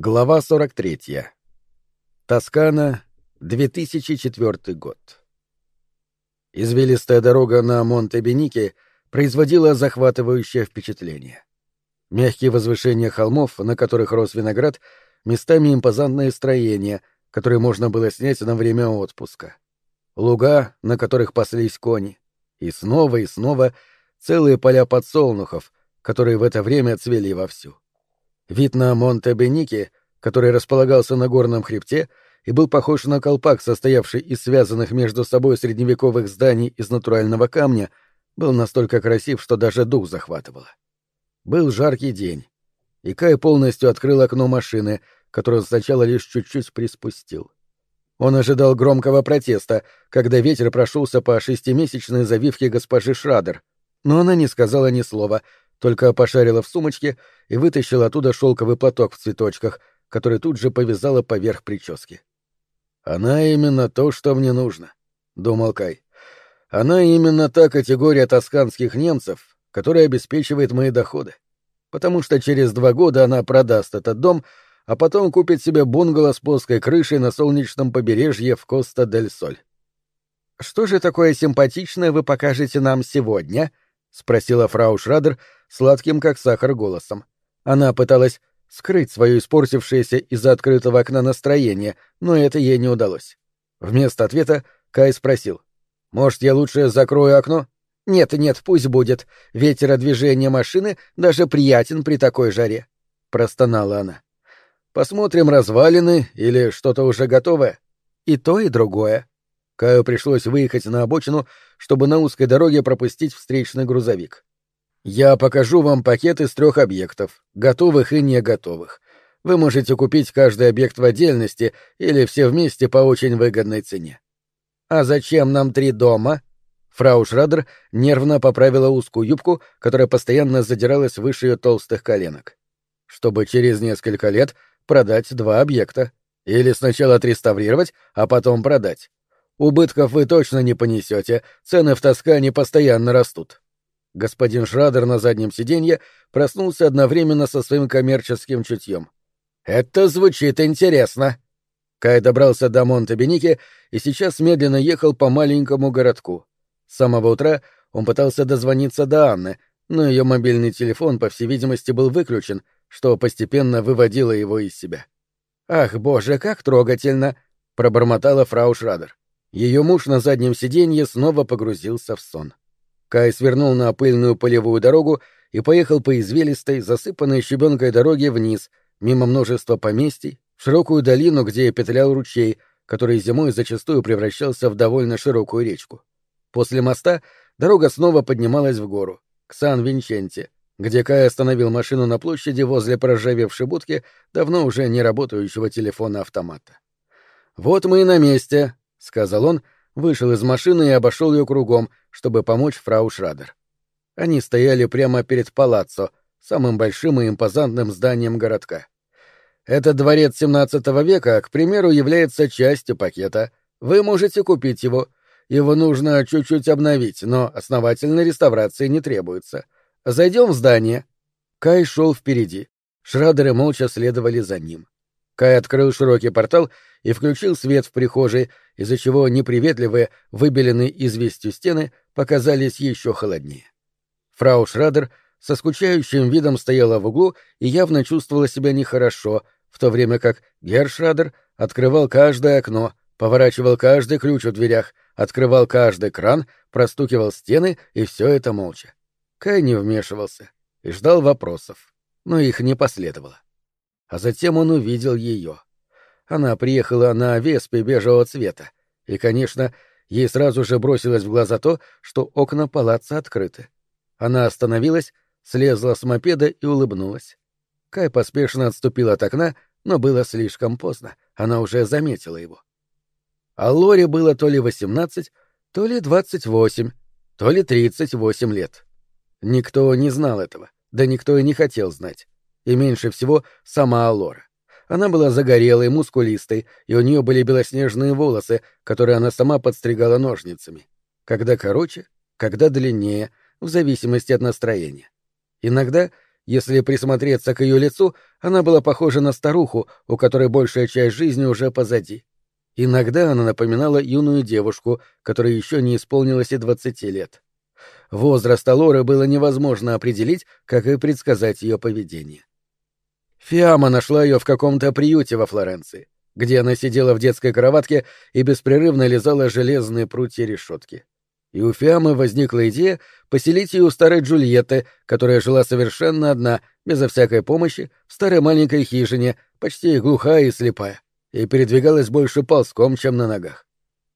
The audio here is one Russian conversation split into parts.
Глава 43. Тоскана, 2004 год. Извилистая дорога на Монте-Бенике производила захватывающее впечатление. Мягкие возвышения холмов, на которых рос виноград, местами импозантные строения, которые можно было снять на время отпуска. Луга, на которых паслись кони. И снова и снова целые поля подсолнухов, которые в это время цвели вовсю. Вид на Монте-Беники, который располагался на горном хребте и был похож на колпак, состоявший из связанных между собой средневековых зданий из натурального камня, был настолько красив, что даже дух захватывало. Был жаркий день, и Кай полностью открыл окно машины, которое сначала лишь чуть-чуть приспустил. Он ожидал громкого протеста, когда ветер прошелся по шестимесячной завивке госпожи Шрадер, но она не сказала ни слова, только пошарила в сумочке и вытащила оттуда шелковый платок в цветочках, который тут же повязала поверх прически. «Она именно то, что мне нужно», — думал Кай. «Она именно та категория тосканских немцев, которая обеспечивает мои доходы. Потому что через два года она продаст этот дом, а потом купит себе бунгало с плоской крышей на солнечном побережье в Коста-дель-Соль». «Что же такое симпатичное вы покажете нам сегодня?» — спросила фрау Шрадер сладким как сахар голосом. Она пыталась скрыть свое испортившееся из-за открытого окна настроение, но это ей не удалось. Вместо ответа Кай спросил. «Может, я лучше закрою окно?» «Нет, нет, пусть будет. Ветеродвижение машины даже приятен при такой жаре», — простонала она. «Посмотрим развалины или что-то уже готовое?» «И то, и другое», Каю пришлось выехать на обочину, чтобы на узкой дороге пропустить встречный грузовик. Я покажу вам пакет из трех объектов, готовых и не готовых. Вы можете купить каждый объект в отдельности или все вместе по очень выгодной цене. А зачем нам три дома? Фрау Шрадер нервно поправила узкую юбку, которая постоянно задиралась выше ее толстых коленок. Чтобы через несколько лет продать два объекта. Или сначала отреставрировать, а потом продать. Убытков вы точно не понесете, цены в Тоскане постоянно растут. Господин Шрадер на заднем сиденье проснулся одновременно со своим коммерческим чутьем. «Это звучит интересно!» Кай добрался до Монте-Беники и сейчас медленно ехал по маленькому городку. С самого утра он пытался дозвониться до Анны, но ее мобильный телефон, по всей видимости, был выключен, что постепенно выводило его из себя. «Ах, боже, как трогательно!» — пробормотала фрау Шрадер. Ее муж на заднем сиденье снова погрузился в сон. Кай свернул на пыльную полевую дорогу и поехал по извилистой, засыпанной щебенкой дороге вниз, мимо множества поместий, в широкую долину, где петлял ручей, который зимой зачастую превращался в довольно широкую речку. После моста дорога снова поднималась в гору, к Сан-Винченте, где Кай остановил машину на площади возле проржавевшей будки давно уже не работающего телефона-автомата. «Вот мы и на месте», — сказал он, вышел из машины и обошел ее кругом, чтобы помочь фрау Шрадер. Они стояли прямо перед палаццо, самым большим и импозантным зданием городка. Этот дворец XVII века, к примеру, является частью пакета. Вы можете купить его. Его нужно чуть-чуть обновить, но основательной реставрации не требуется. Зайдем в здание. Кай шел впереди. Шрадеры молча следовали за ним. Кай открыл широкий портал и включил свет в прихожей, из-за чего неприветливые, выбеленные известью стены показались еще холоднее. Фрау Шрадер со скучающим видом стояла в углу и явно чувствовала себя нехорошо, в то время как Герр Шрадер открывал каждое окно, поворачивал каждый ключ в дверях, открывал каждый кран, простукивал стены, и все это молча. Кай не вмешивался и ждал вопросов, но их не последовало а затем он увидел ее. Она приехала на веспе бежевого цвета, и, конечно, ей сразу же бросилось в глаза то, что окна палаца открыты. Она остановилась, слезла с мопеда и улыбнулась. Кай поспешно отступил от окна, но было слишком поздно, она уже заметила его. А Лоре было то ли восемнадцать, то ли двадцать восемь, то ли тридцать восемь лет. Никто не знал этого, да никто и не хотел знать и меньше всего сама Алора. Она была загорелой, мускулистой, и у нее были белоснежные волосы, которые она сама подстригала ножницами. Когда короче, когда длиннее, в зависимости от настроения. Иногда Если присмотреться к ее лицу, она была похожа на старуху, у которой большая часть жизни уже позади. Иногда она напоминала юную девушку, которой еще не исполнилось и двадцати лет. Возраст Алоры было невозможно определить, как и предсказать ее поведение. Фиама нашла ее в каком-то приюте во Флоренции, где она сидела в детской кроватке и беспрерывно лизала железные прутья решетки. И у Фиамы возникла идея поселить ее у старой Джульетты, которая жила совершенно одна, безо всякой помощи, в старой маленькой хижине, почти глухая и слепая, и передвигалась больше ползком, чем на ногах.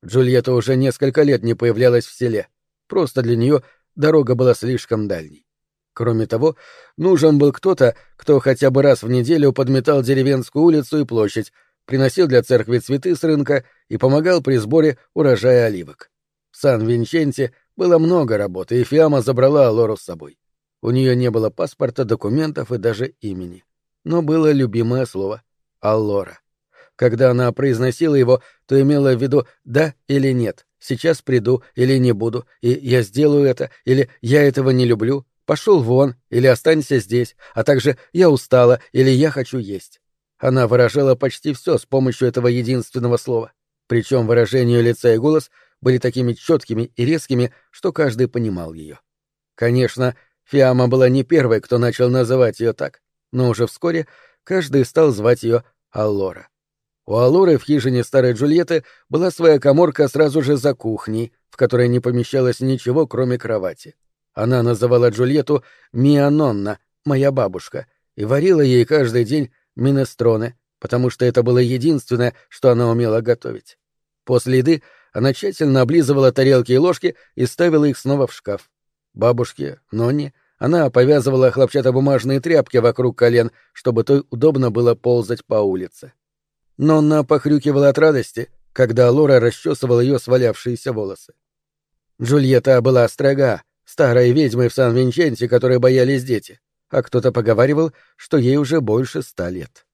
Джульетта уже несколько лет не появлялась в селе. Просто для нее дорога была слишком дальней. Кроме того, нужен был кто-то, кто хотя бы раз в неделю подметал деревенскую улицу и площадь, приносил для церкви цветы с рынка и помогал при сборе урожая оливок. В Сан-Винченте было много работы, и Фиама забрала Лору с собой. У нее не было паспорта, документов и даже имени. Но было любимое слово — Аллора. Когда она произносила его, то имела в виду «да» или «нет», «сейчас приду» или «не буду», и «я сделаю это» или «я этого не люблю», «пошел вон» или «останься здесь», а также «я устала» или «я хочу есть». Она выражала почти все с помощью этого единственного слова. Причем выражение лица и голос были такими четкими и резкими, что каждый понимал ее. Конечно, Фиама была не первой, кто начал называть ее так, но уже вскоре каждый стал звать ее Аллора. У Аллоры в хижине старой Джульетты была своя коморка сразу же за кухней, в которой не помещалось ничего, кроме кровати. Она называла Джульетту Мианонна, моя бабушка, и варила ей каждый день минестроны, потому что это было единственное, что она умела готовить. После еды она тщательно облизывала тарелки и ложки и ставила их снова в шкаф. Бабушке, Нонне, она повязывала хлопчатобумажные тряпки вокруг колен, чтобы той удобно было ползать по улице но она похрюкивала от радости, когда Лора расчесывала ее свалявшиеся волосы. Джульетта была строга, старой ведьмой в Сан-Винченте, которой боялись дети, а кто-то поговаривал, что ей уже больше ста лет.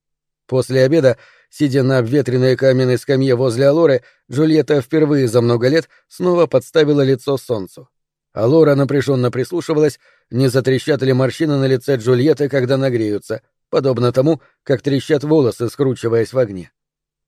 После обеда, сидя на обветренной каменной скамье возле Алоры, Джульетта впервые за много лет снова подставила лицо солнцу. Алора напряженно прислушивалась, не затрещат ли морщины на лице Джульетты, когда нагреются, подобно тому, как трещат волосы, скручиваясь в огне.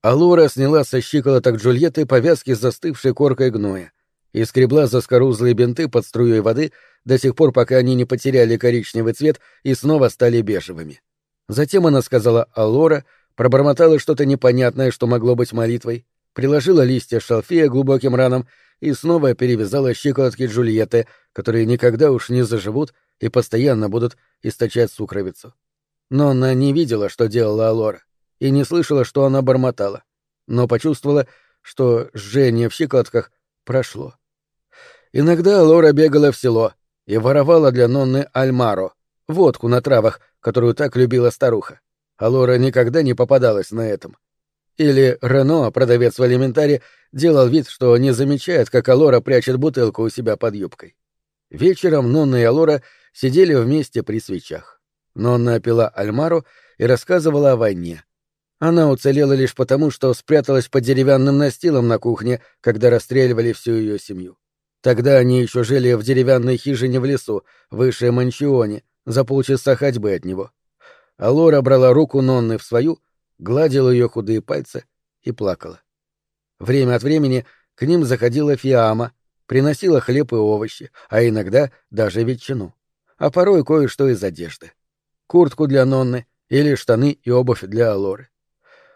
Алора сняла со щиколоток Джульетты повязки с застывшей коркой гноя и скребла заскорузлые бинты под струей воды до тех пор, пока они не потеряли коричневый цвет и снова стали бежевыми. Затем она сказала «Алора», пробормотала что-то непонятное, что могло быть молитвой, приложила листья шалфея глубоким ранам и снова перевязала щиколотки Джульетты, которые никогда уж не заживут и постоянно будут источать сукровицу. Но она не видела, что делала Алора и не слышала, что она бормотала, но почувствовала, что жжение в щекотках прошло. Иногда Лора бегала в село и воровала для Нонны Альмаро, водку на травах, которую так любила старуха. А Лора никогда не попадалась на этом. Или Рено, продавец в элементаре, делал вид, что не замечает, как Алора прячет бутылку у себя под юбкой. Вечером Нонна и Алора сидели вместе при свечах. Нонна пила Альмару и рассказывала о войне, она уцелела лишь потому, что спряталась под деревянным настилом на кухне, когда расстреливали всю ее семью. Тогда они еще жили в деревянной хижине в лесу, выше Манчионе, за полчаса ходьбы от него. А Лора брала руку Нонны в свою, гладила ее худые пальцы и плакала. Время от времени к ним заходила Фиама, приносила хлеб и овощи, а иногда даже ветчину. А порой кое-что из одежды. Куртку для Нонны или штаны и обувь для Алоры.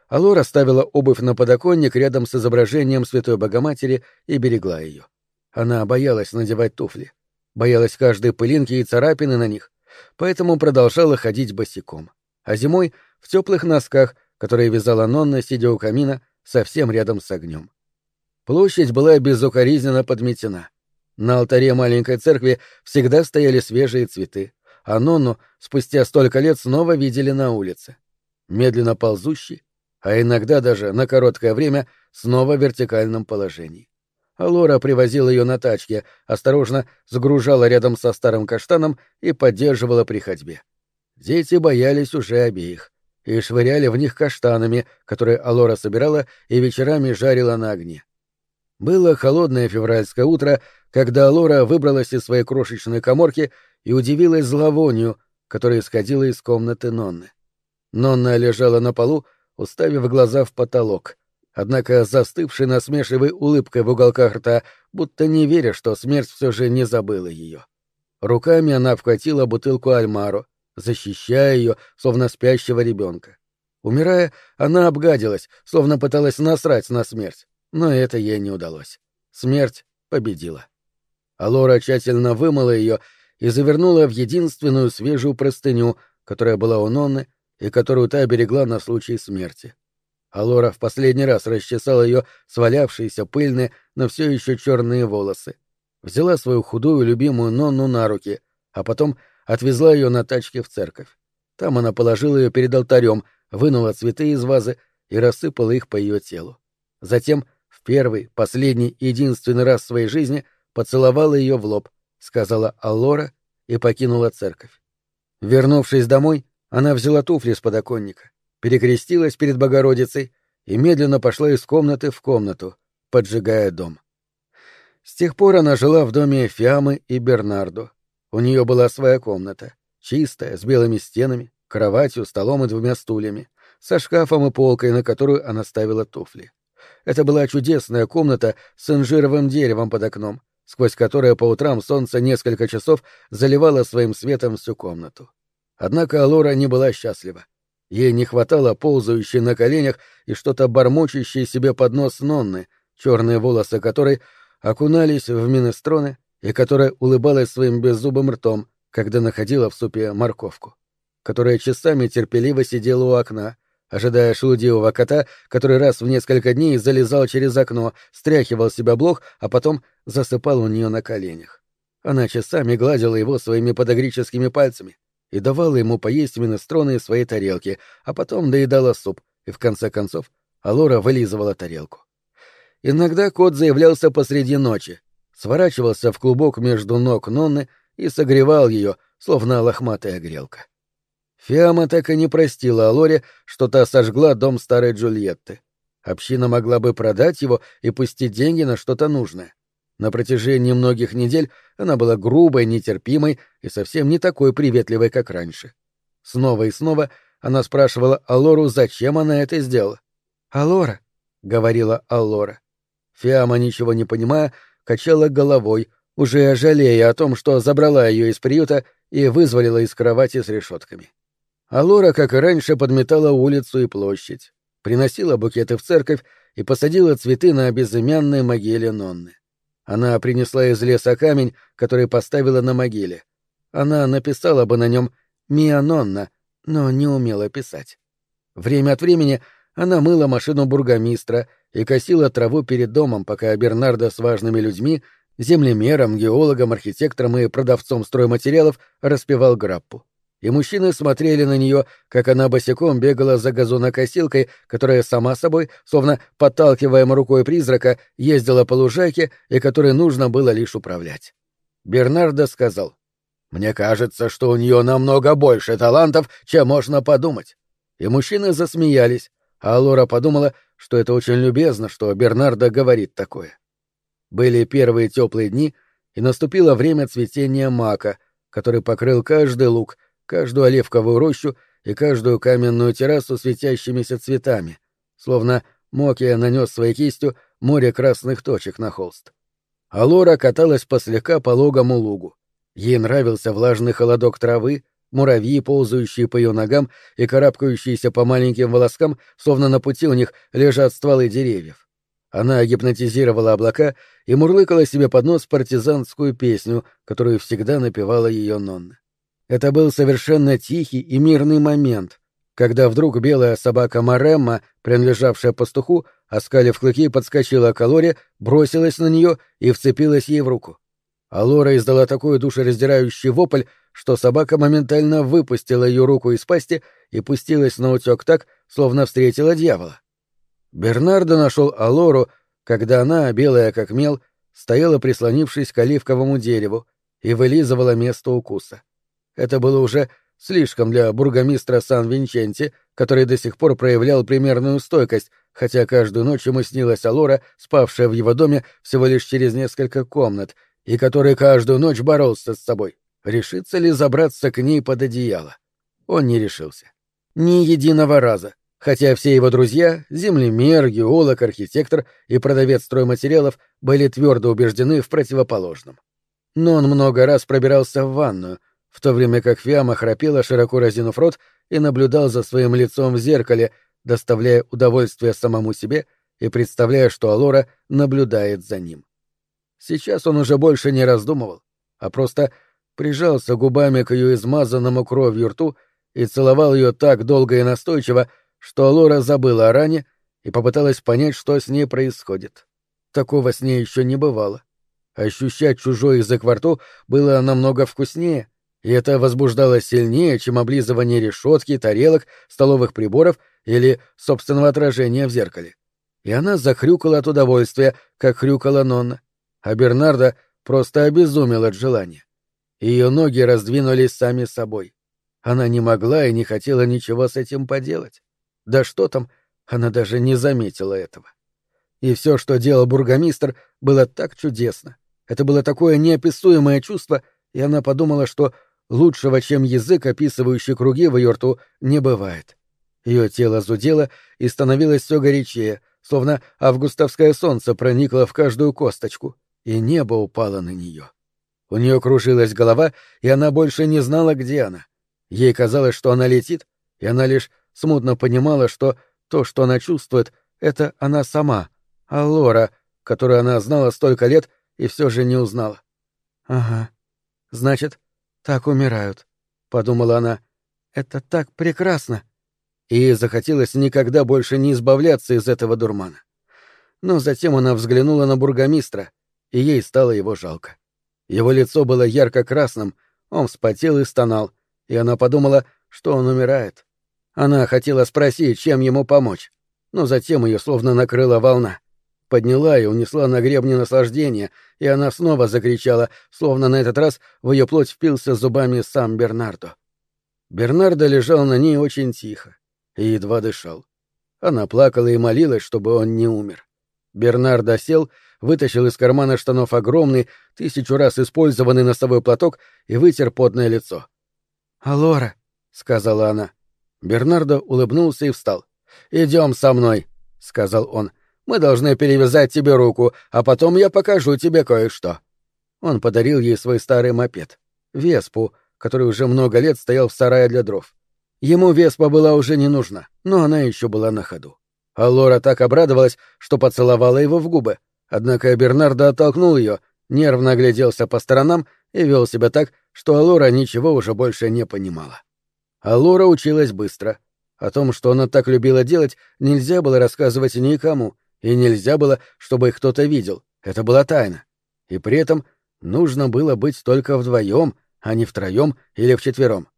Алора ставила обувь на подоконник рядом с изображением Святой Богоматери и берегла ее. Она боялась надевать туфли, боялась каждой пылинки и царапины на них, поэтому продолжала ходить босиком. А зимой — в теплых носках, которые вязала Нонна, сидя у камина, совсем рядом с огнем. Площадь была безукоризненно подметена. На алтаре маленькой церкви всегда стояли свежие цветы, а Нонну спустя столько лет снова видели на улице. Медленно ползущий, а иногда даже на короткое время снова в вертикальном положении. Лора привозила ее на тачке, осторожно сгружала рядом со старым каштаном и поддерживала при ходьбе. Дети боялись уже обеих и швыряли в них каштанами, которые Алора собирала и вечерами жарила на огне. Было холодное февральское утро, когда Алора выбралась из своей крошечной коморки и удивилась зловонию, которая исходила из комнаты Нонны. Нонна лежала на полу, уставив глаза в потолок, однако застывшей насмешливой улыбкой в уголках рта, будто не веря, что смерть все же не забыла ее. Руками она обхватила бутылку Альмару, защищая ее, словно спящего ребенка. Умирая, она обгадилась, словно пыталась насрать на смерть, но это ей не удалось. Смерть победила. Алора тщательно вымыла ее и завернула в единственную свежую простыню, которая была у Нонны и которую та берегла на случай смерти. Алора в последний раз расчесала ее свалявшиеся пыльные, но все еще черные волосы. Взяла свою худую любимую Нонну на руки, а потом отвезла ее на тачке в церковь. Там она положила ее перед алтарем, вынула цветы из вазы и рассыпала их по ее телу. Затем, в первый, последний и единственный раз в своей жизни, поцеловала ее в лоб, сказала Аллора и покинула церковь. Вернувшись домой, она взяла туфли с подоконника, перекрестилась перед Богородицей и медленно пошла из комнаты в комнату, поджигая дом. С тех пор она жила в доме Фиамы и Бернардо. У нее была своя комната, чистая, с белыми стенами, кроватью, столом и двумя стульями, со шкафом и полкой, на которую она ставила туфли. Это была чудесная комната с инжировым деревом под окном, сквозь которое по утрам солнце несколько часов заливало своим светом всю комнату. Однако Алора не была счастлива. Ей не хватало ползающей на коленях и что-то бормочущей себе под нос Нонны, черные волосы которой окунались в минестроны и которая улыбалась своим беззубым ртом, когда находила в супе морковку, которая часами терпеливо сидела у окна, ожидая шелудивого кота, который раз в несколько дней залезал через окно, стряхивал себя блох, а потом засыпал у нее на коленях. Она часами гладила его своими подогрическими пальцами, и давала ему поесть минестроны из своей тарелки, а потом доедала суп, и в конце концов Алора вылизывала тарелку. Иногда кот заявлялся посреди ночи, сворачивался в клубок между ног Нонны и согревал ее, словно лохматая грелка. Фиама так и не простила Алоре, что та сожгла дом старой Джульетты. Община могла бы продать его и пустить деньги на что-то нужное. На протяжении многих недель она была грубой, нетерпимой и совсем не такой приветливой, как раньше. Снова и снова она спрашивала Алору, зачем она это сделала. «Алора», — говорила Алора. Фиама, ничего не понимая, качала головой, уже жалея о том, что забрала ее из приюта и вызволила из кровати с решетками. Алора, как и раньше, подметала улицу и площадь, приносила букеты в церковь и посадила цветы на безымянной могиле Нонны. Она принесла из леса камень, который поставила на могиле. Она написала бы на нем «Мианонна», но не умела писать. Время от времени она мыла машину бургомистра и косила траву перед домом, пока Бернардо с важными людьми, землемером, геологом, архитектором и продавцом стройматериалов распевал граппу и мужчины смотрели на нее, как она босиком бегала за газонокосилкой, которая сама собой, словно подталкиваемая рукой призрака, ездила по лужайке и которой нужно было лишь управлять. Бернардо сказал, «Мне кажется, что у нее намного больше талантов, чем можно подумать». И мужчины засмеялись, а Лора подумала, что это очень любезно, что Бернардо говорит такое. Были первые теплые дни, и наступило время цветения мака, который покрыл каждый луг, каждую оливковую рощу и каждую каменную террасу светящимися цветами, словно Мокия нанес своей кистью море красных точек на холст. А Лора каталась по слегка пологому лугу. Ей нравился влажный холодок травы, муравьи, ползающие по ее ногам и карабкающиеся по маленьким волоскам, словно на пути у них лежат стволы деревьев. Она гипнотизировала облака и мурлыкала себе под нос партизанскую песню, которую всегда напевала ее Нонна. Это был совершенно тихий и мирный момент, когда вдруг белая собака Маремма, принадлежавшая пастуху, оскалив клыки, подскочила к Алоре, бросилась на нее и вцепилась ей в руку. Алора издала такой душераздирающий вопль, что собака моментально выпустила ее руку из пасти и пустилась на утек так, словно встретила дьявола. Бернардо нашел Алору, когда она, белая как мел, стояла прислонившись к оливковому дереву и вылизывала место укуса. Это было уже слишком для бургомистра Сан-Винченти, который до сих пор проявлял примерную стойкость, хотя каждую ночь ему снилась Алора, спавшая в его доме всего лишь через несколько комнат, и который каждую ночь боролся с собой. Решится ли забраться к ней под одеяло? Он не решился. Ни единого раза, хотя все его друзья — землемер, геолог, архитектор и продавец стройматериалов — были твердо убеждены в противоположном. Но он много раз пробирался в ванную, в то время как Фиама храпела, широко разинув рот, и наблюдал за своим лицом в зеркале, доставляя удовольствие самому себе и представляя, что Алора наблюдает за ним. Сейчас он уже больше не раздумывал, а просто прижался губами к ее измазанному кровью рту и целовал ее так долго и настойчиво, что Алора забыла о ране и попыталась понять, что с ней происходит. Такого с ней еще не бывало. Ощущать чужой язык во рту было намного вкуснее, и это возбуждало сильнее, чем облизывание решетки, тарелок, столовых приборов или собственного отражения в зеркале. И она захрюкала от удовольствия, как хрюкала Нонна, а Бернарда просто обезумел от желания. Ее ноги раздвинулись сами собой. Она не могла и не хотела ничего с этим поделать. Да что там, она даже не заметила этого. И все, что делал бургомистр, было так чудесно. Это было такое неописуемое чувство, и она подумала, что лучшего, чем язык, описывающий круги в ее рту, не бывает. Ее тело зудело и становилось все горячее, словно августовское солнце проникло в каждую косточку, и небо упало на нее. У нее кружилась голова, и она больше не знала, где она. Ей казалось, что она летит, и она лишь смутно понимала, что то, что она чувствует, это она сама, а Лора, которую она знала столько лет и все же не узнала. «Ага. Значит, так умирают», — подумала она. «Это так прекрасно!» И захотелось никогда больше не избавляться из этого дурмана. Но затем она взглянула на бургомистра, и ей стало его жалко. Его лицо было ярко-красным, он вспотел и стонал, и она подумала, что он умирает. Она хотела спросить, чем ему помочь, но затем ее словно накрыла волна. Подняла и унесла на гребне наслаждения, и она снова закричала, словно на этот раз в ее плоть впился зубами сам Бернардо. Бернардо лежал на ней очень тихо и едва дышал. Она плакала и молилась, чтобы он не умер. Бернардо сел, вытащил из кармана штанов огромный, тысячу раз использованный носовой платок и вытер потное лицо. «Алора», — сказала она. Бернардо улыбнулся и встал. «Идем со мной», — сказал он. «Мы должны перевязать тебе руку, а потом я покажу тебе кое-что». Он подарил ей свой старый мопед, Веспу, который уже много лет стоял в сарае для дров. Ему Веспа была уже не нужна, но она еще была на ходу. А Лора так обрадовалась, что поцеловала его в губы. Однако Бернардо оттолкнул ее, нервно огляделся по сторонам и вел себя так, что Алора ничего уже больше не понимала. Алора училась быстро. О том, что она так любила делать, нельзя было рассказывать никому, и нельзя было, чтобы их кто-то видел. Это была тайна. И при этом нужно было быть только вдвоем, а не втроем или вчетвером.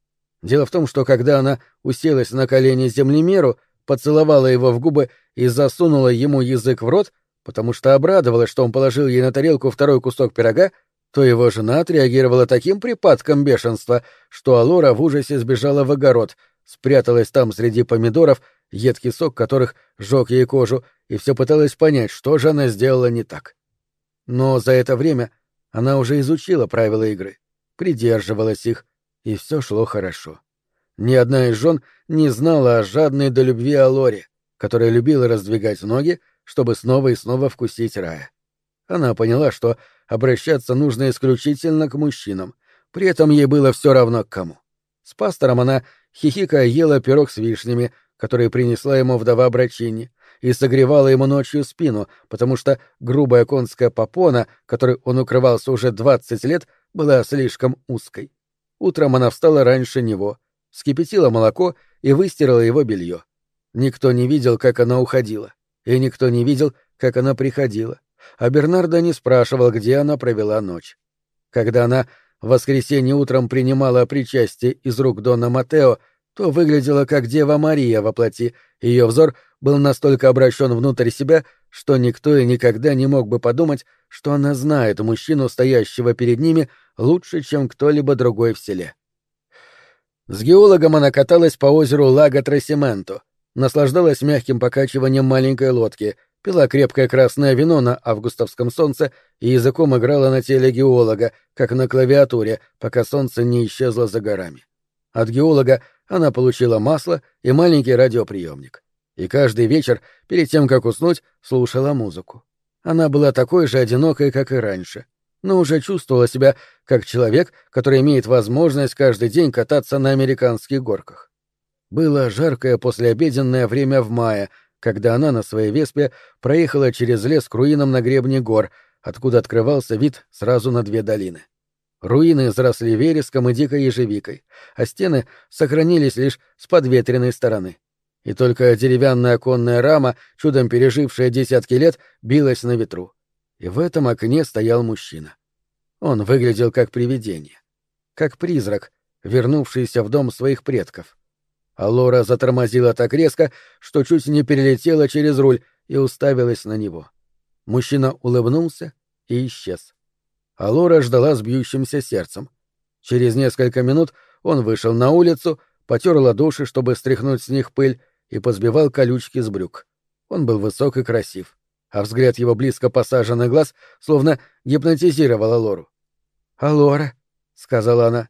Дело в том, что когда она уселась на колени землемеру, поцеловала его в губы и засунула ему язык в рот, потому что обрадовалась, что он положил ей на тарелку второй кусок пирога, то его жена отреагировала таким припадком бешенства, что Алора в ужасе сбежала в огород, спряталась там среди помидоров, едкий сок которых сжег ей кожу, и все пыталась понять, что же она сделала не так. Но за это время она уже изучила правила игры, придерживалась их, и все шло хорошо. Ни одна из жен не знала о жадной до любви Алоре, которая любила раздвигать ноги, чтобы снова и снова вкусить рая. Она поняла, что обращаться нужно исключительно к мужчинам, при этом ей было все равно к кому. С пастором она хихикая ела пирог с вишнями, который принесла ему вдова Брачини, и согревала ему ночью спину, потому что грубая конская попона, которой он укрывался уже двадцать лет, была слишком узкой. Утром она встала раньше него, вскипятила молоко и выстирала его белье. Никто не видел, как она уходила, и никто не видел, как она приходила а Бернарда не спрашивал, где она провела ночь. Когда она в воскресенье утром принимала причастие из рук Дона Матео, то выглядела как Дева Мария во плоти, ее взор был настолько обращен внутрь себя, что никто и никогда не мог бы подумать, что она знает мужчину, стоящего перед ними, лучше, чем кто-либо другой в селе. С геологом она каталась по озеру Лаго Трасименто, наслаждалась мягким покачиванием маленькой лодки, пила крепкое красное вино на августовском солнце и языком играла на теле геолога, как на клавиатуре, пока солнце не исчезло за горами. От геолога она получила масло и маленький радиоприемник. И каждый вечер, перед тем, как уснуть, слушала музыку. Она была такой же одинокой, как и раньше, но уже чувствовала себя как человек, который имеет возможность каждый день кататься на американских горках. Было жаркое послеобеденное время в мае, когда она на своей веспе проехала через лес к руинам на гребне гор, откуда открывался вид сразу на две долины. Руины заросли вереском и дикой ежевикой, а стены сохранились лишь с подветренной стороны. И только деревянная оконная рама, чудом пережившая десятки лет, билась на ветру. И в этом окне стоял мужчина. Он выглядел как привидение, как призрак, вернувшийся в дом своих предков. А Лора затормозила так резко, что чуть не перелетела через руль и уставилась на него. Мужчина улыбнулся и исчез. А Лора ждала с бьющимся сердцем. Через несколько минут он вышел на улицу, потер ладоши, чтобы стряхнуть с них пыль, и позбивал колючки с брюк. Он был высок и красив, а взгляд его близко посаженный глаз словно гипнотизировал Лору. «А Лора?» — сказала она.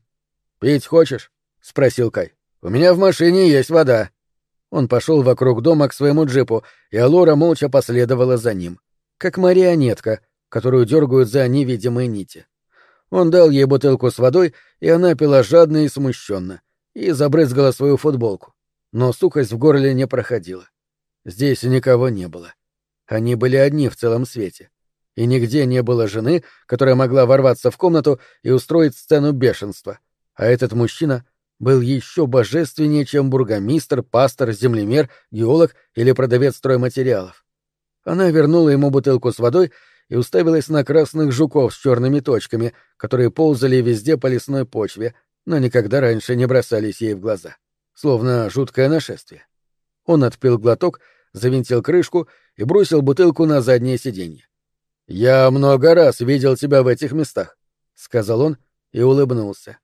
«Пить хочешь?» — спросил Кай. У меня в машине есть вода. Он пошел вокруг дома к своему джипу, и Алора молча последовала за ним, как марионетка, которую дергают за невидимые нити. Он дал ей бутылку с водой, и она пила жадно и смущенно, и забрызгала свою футболку. Но сухость в горле не проходила. Здесь никого не было. Они были одни в целом свете. И нигде не было жены, которая могла ворваться в комнату и устроить сцену бешенства. А этот мужчина — был еще божественнее, чем бургомистр, пастор, землемер, геолог или продавец стройматериалов. Она вернула ему бутылку с водой и уставилась на красных жуков с черными точками, которые ползали везде по лесной почве, но никогда раньше не бросались ей в глаза. Словно жуткое нашествие. Он отпил глоток, завинтил крышку и бросил бутылку на заднее сиденье. «Я много раз видел тебя в этих местах», — сказал он и улыбнулся.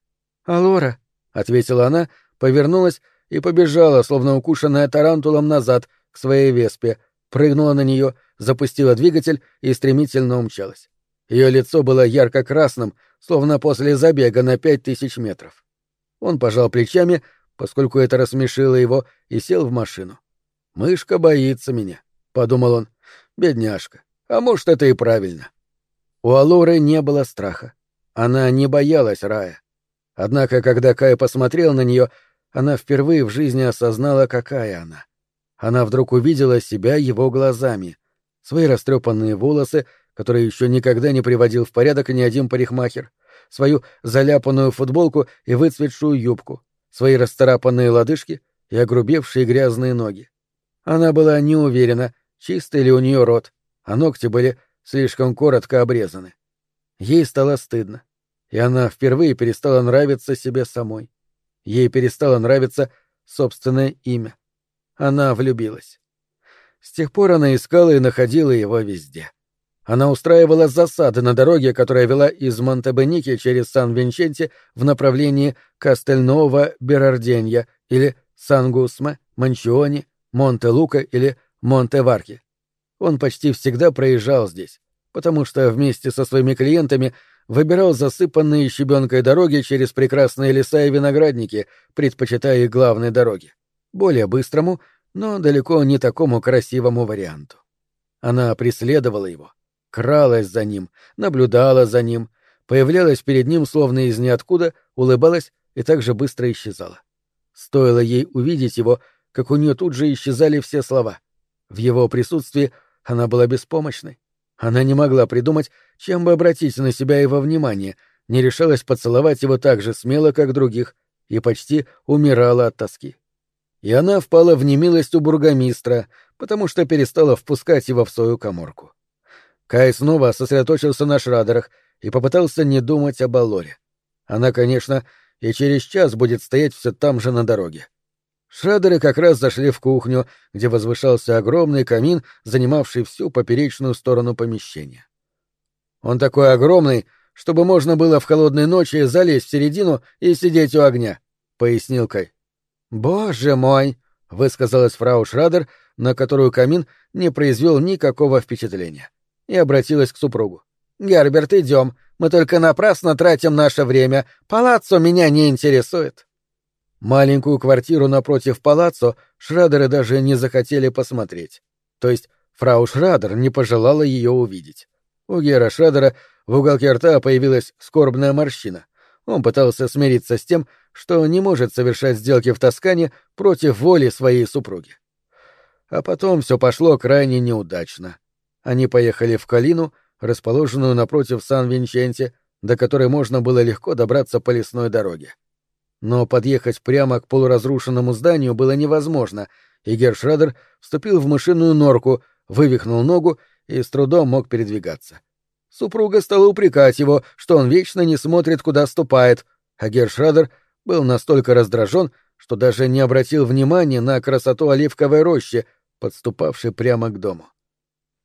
«Алора», — ответила она, повернулась и побежала, словно укушенная тарантулом назад, к своей веспе, прыгнула на нее, запустила двигатель и стремительно умчалась. Ее лицо было ярко-красным, словно после забега на пять тысяч метров. Он пожал плечами, поскольку это рассмешило его, и сел в машину. «Мышка боится меня», — подумал он. «Бедняжка. А может, это и правильно». У Алоры не было страха. Она не боялась рая. Однако, когда Кай посмотрел на нее, она впервые в жизни осознала, какая она. Она вдруг увидела себя его глазами. Свои растрепанные волосы, которые еще никогда не приводил в порядок ни один парикмахер, свою заляпанную футболку и выцветшую юбку, свои расцарапанные лодыжки и огрубевшие грязные ноги. Она была не уверена, чистый ли у нее рот, а ногти были слишком коротко обрезаны. Ей стало стыдно и она впервые перестала нравиться себе самой. Ей перестало нравиться собственное имя. Она влюбилась. С тех пор она искала и находила его везде. Она устраивала засады на дороге, которая вела из Монтебеники через Сан-Винченти в направлении Кастельнова-Берарденья или Сан-Гусме, Манчиони, Монте-Лука или Монте-Варки. Он почти всегда проезжал здесь, потому что вместе со своими клиентами — выбирал засыпанные щебенкой дороги через прекрасные леса и виноградники, предпочитая их главной дороге. Более быстрому, но далеко не такому красивому варианту. Она преследовала его, кралась за ним, наблюдала за ним, появлялась перед ним словно из ниоткуда, улыбалась и так же быстро исчезала. Стоило ей увидеть его, как у нее тут же исчезали все слова. В его присутствии она была беспомощной. Она не могла придумать, чем бы обратить на себя его внимание, не решалась поцеловать его так же смело, как других, и почти умирала от тоски. И она впала в немилость у бургомистра, потому что перестала впускать его в свою коморку. Кай снова сосредоточился на шрадерах и попытался не думать об Алоре. Она, конечно, и через час будет стоять все там же на дороге. Шрадеры как раз зашли в кухню, где возвышался огромный камин, занимавший всю поперечную сторону помещения. Он такой огромный, чтобы можно было в холодной ночи залезть в середину и сидеть у огня, — пояснил Кай. — Боже мой! — высказалась фрау Шрадер, на которую камин не произвел никакого впечатления, и обратилась к супругу. «Герберт, идем. Мы только напрасно тратим наше время. Палаццо меня не интересует». Маленькую квартиру напротив палаццо Шрадеры даже не захотели посмотреть. То есть фрау Шрадер не пожелала ее увидеть. У Гера Шрадера в уголке рта появилась скорбная морщина. Он пытался смириться с тем, что не может совершать сделки в Тоскане против воли своей супруги. А потом все пошло крайне неудачно. Они поехали в Калину, расположенную напротив Сан-Винченте, до которой можно было легко добраться по лесной дороге. Но подъехать прямо к полуразрушенному зданию было невозможно, и Гершрадер вступил в мышиную норку, вывихнул ногу и с трудом мог передвигаться. Супруга стала упрекать его, что он вечно не смотрит, куда ступает, а Гершрадер был настолько раздражен, что даже не обратил внимания на красоту оливковой рощи, подступавшей прямо к дому.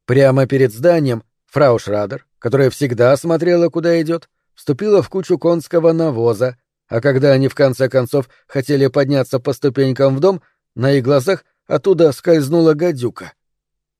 Прямо перед зданием фрау Шрадер, которая всегда смотрела, куда идет, вступила в кучу конского навоза, а когда они в конце концов хотели подняться по ступенькам в дом, на их глазах оттуда скользнула гадюка.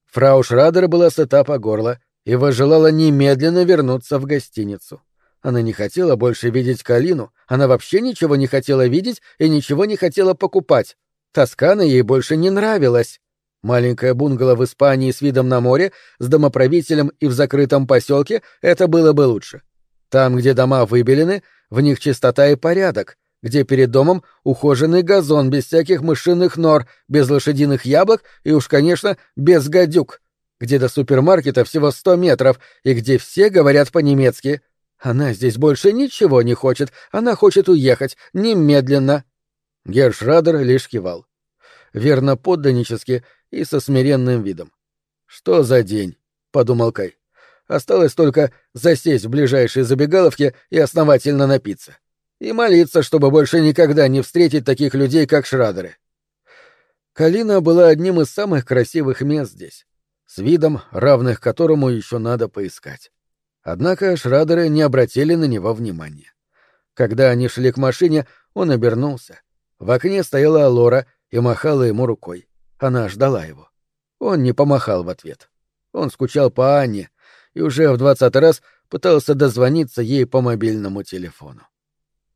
Фрау Шрадер была сыта по горло и возжелала немедленно вернуться в гостиницу. Она не хотела больше видеть Калину, она вообще ничего не хотела видеть и ничего не хотела покупать. Тоскана ей больше не нравилась. Маленькое бунгало в Испании с видом на море, с домоправителем и в закрытом поселке — это было бы лучше. Там, где дома выбелены, в них чистота и порядок, где перед домом ухоженный газон без всяких мышиных нор, без лошадиных яблок и уж, конечно, без гадюк, где до супермаркета всего сто метров и где все говорят по-немецки. Она здесь больше ничего не хочет, она хочет уехать, немедленно. Гершрадер лишь кивал. Верно подданнически и со смиренным видом. «Что за день?» — подумал Кай. Осталось только засесть в ближайшей забегаловке и основательно напиться. И молиться, чтобы больше никогда не встретить таких людей, как Шрадеры. Калина была одним из самых красивых мест здесь, с видом, равных которому еще надо поискать. Однако Шрадеры не обратили на него внимания. Когда они шли к машине, он обернулся. В окне стояла Алора и махала ему рукой. Она ждала его. Он не помахал в ответ. Он скучал по Анне, и уже в двадцатый раз пытался дозвониться ей по мобильному телефону.